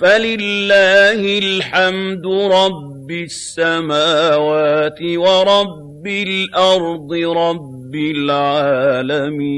فَلِلَّهِ الْحَمْدُ رَبِّ السَّمَاوَاتِ وَرَبِّ الْأَرْضِ رَبِّ الْعَالَمِينَ